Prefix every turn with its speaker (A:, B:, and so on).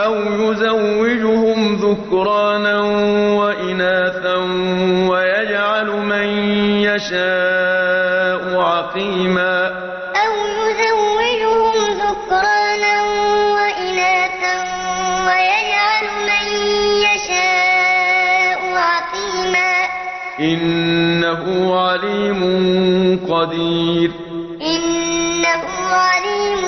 A: أَوْ يُزَوِّجُهُمْ ذُكْرَانًا وَإِنَاثًا وَيَجْعَلُ مَن يَشَاءُ عَقِيمًا أَوْ يُزَوِّجُهُمْ ذُكْرَانًا وَإِنَاثًا وَيَجْعَلُ مَن يَشَاءُ عَقِيمًا ۚ إِنَّهُ عَلِيمٌ قَدِيرٌ. إِنَّهُ عَلِيمٌ